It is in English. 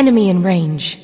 Enemy in range.